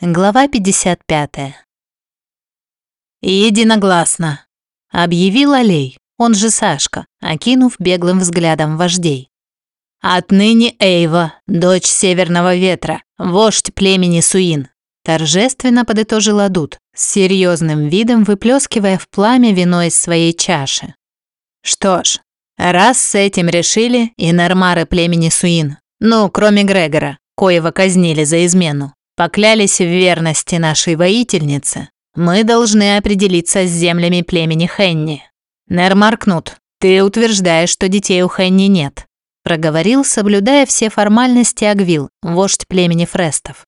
Глава 55. «Единогласно», — объявил Алей, он же Сашка, окинув беглым взглядом вождей. «Отныне Эйва, дочь Северного Ветра, вождь племени Суин», — торжественно подытожил Адут, с серьезным видом выплескивая в пламя вино из своей чаши. «Что ж, раз с этим решили и нормары племени Суин, ну, кроме Грегора, коего казнили за измену, поклялись в верности нашей воительнице, мы должны определиться с землями племени Хенни. Нермаркнут, ты утверждаешь, что детей у Хенни нет, проговорил, соблюдая все формальности Агвил, вождь племени Фрестов.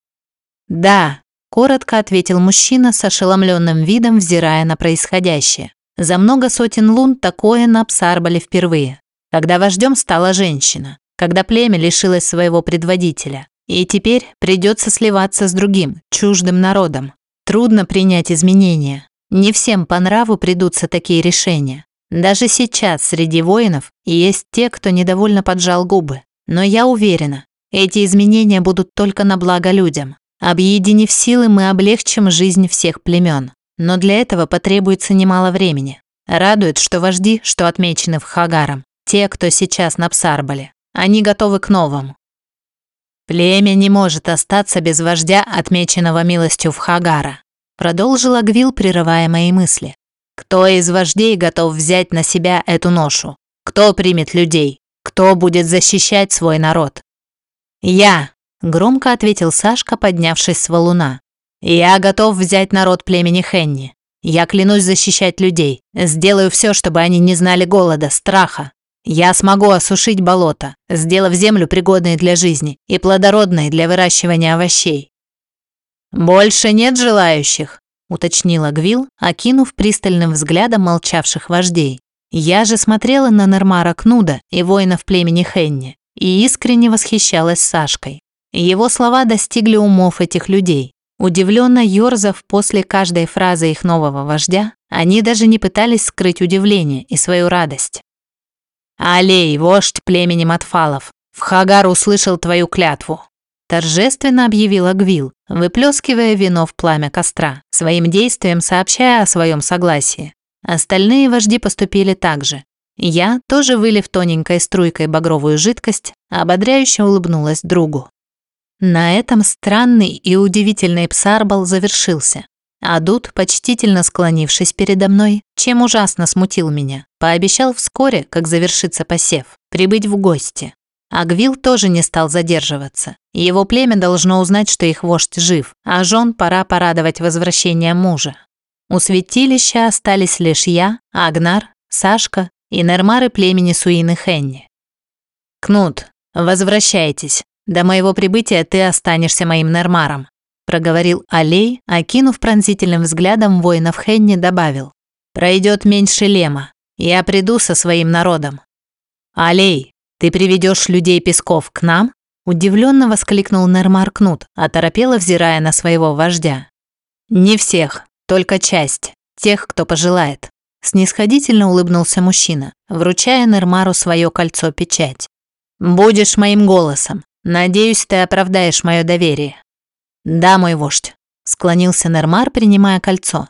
Да, коротко ответил мужчина с ошеломленным видом, взирая на происходящее. За много сотен лун такое на Псарбале впервые, когда вождем стала женщина, когда племя лишилось своего предводителя, и теперь придется сливаться с другим, чуждым народом. Трудно принять изменения. Не всем по нраву придутся такие решения. Даже сейчас среди воинов есть те, кто недовольно поджал губы. Но я уверена, эти изменения будут только на благо людям. Объединив силы, мы облегчим жизнь всех племен. Но для этого потребуется немало времени. Радует, что вожди, что отмечены в Хагаром, те, кто сейчас на Псарбале, они готовы к новому. «Племя не может остаться без вождя, отмеченного милостью в Хагара», продолжил Агвил, прерывая мои мысли. «Кто из вождей готов взять на себя эту ношу? Кто примет людей? Кто будет защищать свой народ?» «Я», – громко ответил Сашка, поднявшись с валуна. «Я готов взять народ племени Хенни. Я клянусь защищать людей. Сделаю все, чтобы они не знали голода, страха, я смогу осушить болото, сделав землю пригодной для жизни и плодородной для выращивания овощей. Больше нет желающих, уточнила Гвил, окинув пристальным взглядом молчавших вождей. Я же смотрела на Нормара Кнуда и воинов племени Хенни и искренне восхищалась Сашкой. Его слова достигли умов этих людей. Удивленно ерзав после каждой фразы их нового вождя, они даже не пытались скрыть удивление и свою радость. «Алей, вождь племени Матфалов, в Хагар услышал твою клятву», торжественно объявила Гвил, выплескивая вино в пламя костра, своим действием сообщая о своем согласии. Остальные вожди поступили так же. Я, тоже вылив тоненькой струйкой багровую жидкость, ободряюще улыбнулась другу. На этом странный и удивительный псарбал завершился. Адут, почтительно склонившись передо мной, чем ужасно смутил меня, пообещал вскоре, как завершится посев, прибыть в гости. Агвил тоже не стал задерживаться. Его племя должно узнать, что их вождь жив, а жен пора порадовать возвращение мужа. У святилища остались лишь я, Агнар, Сашка и нормары племени Суины Хенни. «Кнут, возвращайтесь. До моего прибытия ты останешься моим нормаром проговорил Алей, окинув пронзительным взглядом воинов Хенни, добавил. «Пройдет меньше лема. Я приду со своим народом». «Алей, ты приведешь людей Песков к нам?» Удивленно воскликнул Нермар Кнут, оторопело взирая на своего вождя. «Не всех, только часть, тех, кто пожелает», снисходительно улыбнулся мужчина, вручая Нермару свое кольцо-печать. «Будешь моим голосом. Надеюсь, ты оправдаешь мое доверие». «Да, мой вождь», – склонился Нермар, принимая кольцо.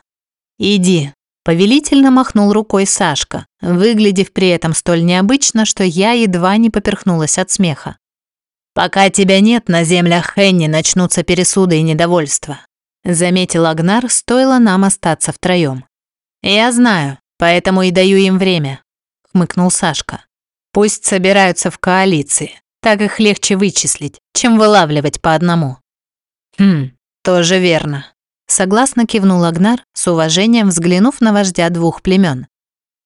«Иди», – повелительно махнул рукой Сашка, выглядев при этом столь необычно, что я едва не поперхнулась от смеха. «Пока тебя нет, на землях Хенни начнутся пересуды и недовольства», – заметил Агнар, стоило нам остаться втроем. «Я знаю, поэтому и даю им время», – хмыкнул Сашка. «Пусть собираются в коалиции, так их легче вычислить, чем вылавливать по одному». «Хм, тоже верно», — согласно кивнул Агнар, с уважением взглянув на вождя двух племен.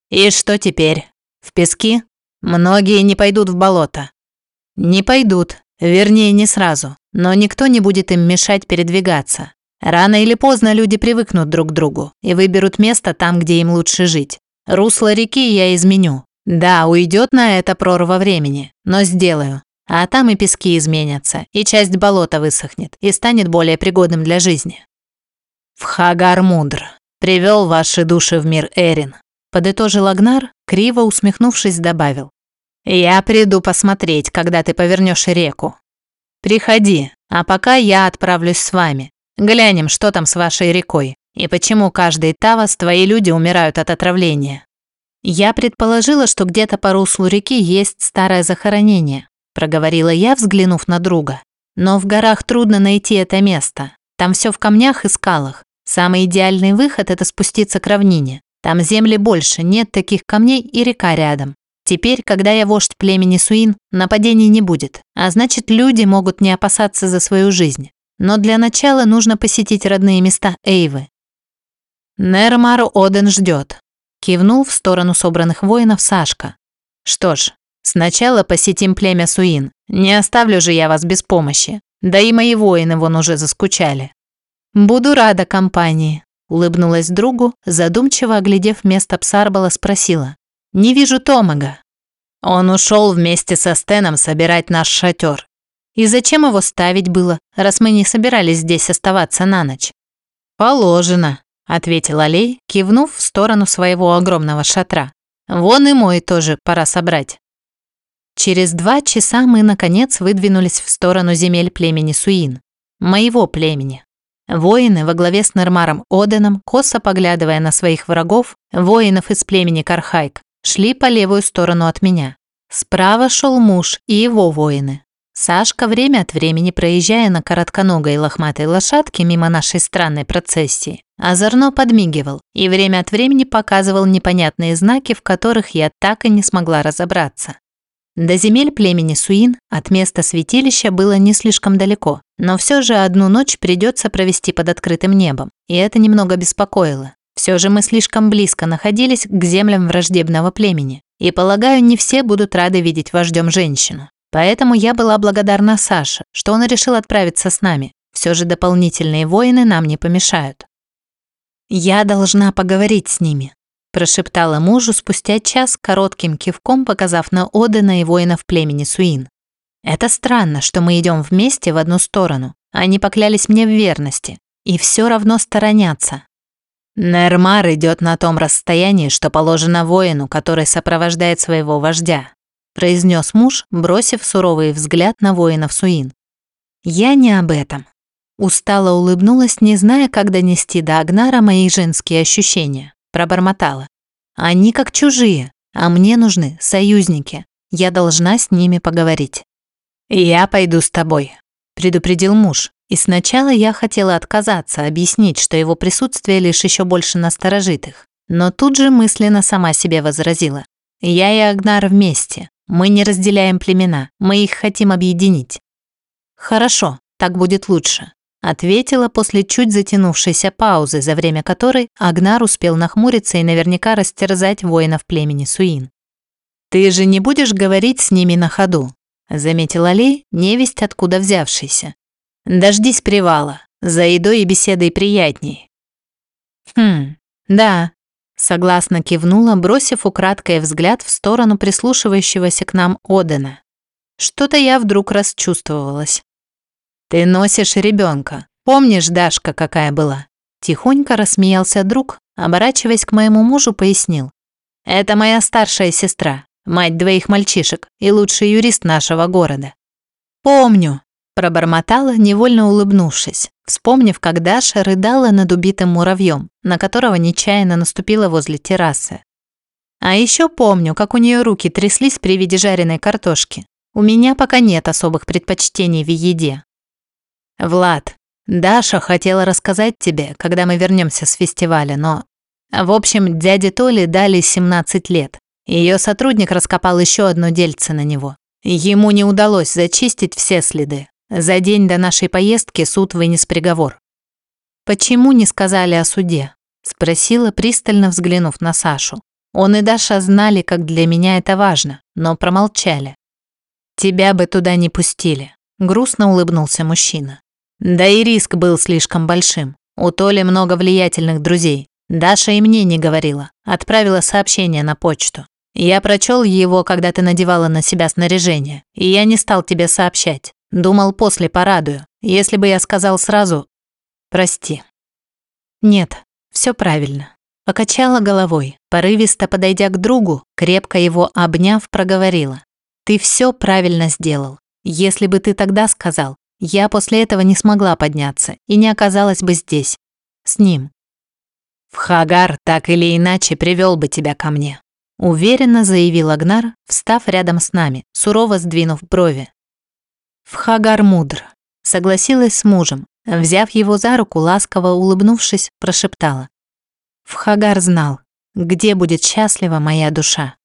«И что теперь? В пески? Многие не пойдут в болото». «Не пойдут, вернее, не сразу, но никто не будет им мешать передвигаться. Рано или поздно люди привыкнут друг к другу и выберут место там, где им лучше жить. Русло реки я изменю. Да, уйдет на это прорва времени, но сделаю. А там и пески изменятся, и часть болота высохнет, и станет более пригодным для жизни. В Хагар мудр. Привел ваши души в мир Эрин. Подытожил Агнар, криво усмехнувшись, добавил. Я приду посмотреть, когда ты повернешь реку. Приходи, а пока я отправлюсь с вами. Глянем, что там с вашей рекой. И почему каждый Тавас твои люди умирают от отравления. Я предположила, что где-то по руслу реки есть старое захоронение, проговорила я, взглянув на друга. Но в горах трудно найти это место. Там все в камнях и скалах. Самый идеальный выход – это спуститься к равнине. Там земли больше, нет таких камней и река рядом. Теперь, когда я вождь племени Суин, нападений не будет, а значит, люди могут не опасаться за свою жизнь. Но для начала нужно посетить родные места Эйвы. Нермар Оден ждет. Кивнул в сторону собранных воинов Сашка. Что ж, сначала посетим племя Суин. Не оставлю же я вас без помощи. Да и мои воины вон уже заскучали. Буду рада компании. Улыбнулась другу, задумчиво оглядев место Псарбала, спросила. «Не вижу Томага». Он ушел вместе со Стеном собирать наш шатер. И зачем его ставить было, раз мы не собирались здесь оставаться на ночь? Положено, ответил Алей, кивнув в сторону своего огромного шатра. Вон и мой тоже пора собрать. Через два часа мы, наконец, выдвинулись в сторону земель племени Суин. Моего племени. Воины во главе с Нермаром Оденом, косо поглядывая на своих врагов, воинов из племени Кархайк, шли по левую сторону от меня. Справа шел муж и его воины. Сашка, время от времени проезжая на коротконогой лохматой лошадке мимо нашей странной процессии, озорно подмигивал и время от времени показывал непонятные знаки, в которых я так и не смогла разобраться. До земель племени Суин от места святилища было не слишком далеко, но все же одну ночь придется провести под открытым небом, и это немного беспокоило. Все же мы слишком близко находились к землям враждебного племени, и, полагаю, не все будут рады видеть вождем женщину. Поэтому я была благодарна Саше, что он решил отправиться с нами. Все же дополнительные воины нам не помешают. «Я должна поговорить с ними», – прошептала мужу спустя час коротким кивком, показав на Одена и воинов племени Суин. «Это странно, что мы идем вместе в одну сторону. Они поклялись мне в верности и все равно сторонятся. Нермар идет на том расстоянии, что положено воину, который сопровождает своего вождя произнес муж, бросив суровый взгляд на воинов Суин. «Я не об этом». Устало улыбнулась, не зная, как донести до Агнара мои женские ощущения. Пробормотала. «Они как чужие, а мне нужны союзники. Я должна с ними поговорить». «Я пойду с тобой», – предупредил муж. И сначала я хотела отказаться, объяснить, что его присутствие лишь еще больше насторожит их. Но тут же мысленно сама себе возразила. Я и Агнар вместе. Мы не разделяем племена, мы их хотим объединить». «Хорошо, так будет лучше», – ответила после чуть затянувшейся паузы, за время которой Агнар успел нахмуриться и наверняка растерзать воинов племени Суин. «Ты же не будешь говорить с ними на ходу», – заметил Алей, невесть откуда взявшийся. «Дождись привала, за едой и беседой приятней». «Хм, да, Согласно кивнула, бросив украдкой взгляд в сторону прислушивающегося к нам Одена. Что-то я вдруг расчувствовалась. «Ты носишь ребенка. Помнишь, Дашка какая была?» Тихонько рассмеялся друг, оборачиваясь к моему мужу, пояснил. «Это моя старшая сестра, мать двоих мальчишек и лучший юрист нашего города». «Помню», – пробормотала, невольно улыбнувшись вспомнив, как Даша рыдала над убитым муравьем, на которого нечаянно наступила возле террасы. А еще помню, как у нее руки тряслись при виде жареной картошки. У меня пока нет особых предпочтений в еде. Влад, Даша хотела рассказать тебе, когда мы вернемся с фестиваля, но... В общем, дяде Толе дали 17 лет. Ее сотрудник раскопал еще одно дельце на него. Ему не удалось зачистить все следы, за день до нашей поездки суд вынес приговор. «Почему не сказали о суде?» – спросила, пристально взглянув на Сашу. Он и Даша знали, как для меня это важно, но промолчали. «Тебя бы туда не пустили», – грустно улыбнулся мужчина. Да и риск был слишком большим. У Толи много влиятельных друзей. Даша и мне не говорила. Отправила сообщение на почту. Я прочел его, когда ты надевала на себя снаряжение, и я не стал тебе сообщать. Думал, после порадую. Если бы я сказал сразу... Прости. Нет, все правильно. Покачала головой, порывисто подойдя к другу, крепко его обняв, проговорила. Ты все правильно сделал. Если бы ты тогда сказал, я после этого не смогла подняться и не оказалась бы здесь, с ним. В Хагар так или иначе привел бы тебя ко мне. Уверенно заявил Агнар, встав рядом с нами, сурово сдвинув брови. В Хагар мудр. Согласилась с мужем, взяв его за руку, ласково улыбнувшись, прошептала. В Хагар знал, где будет счастлива моя душа.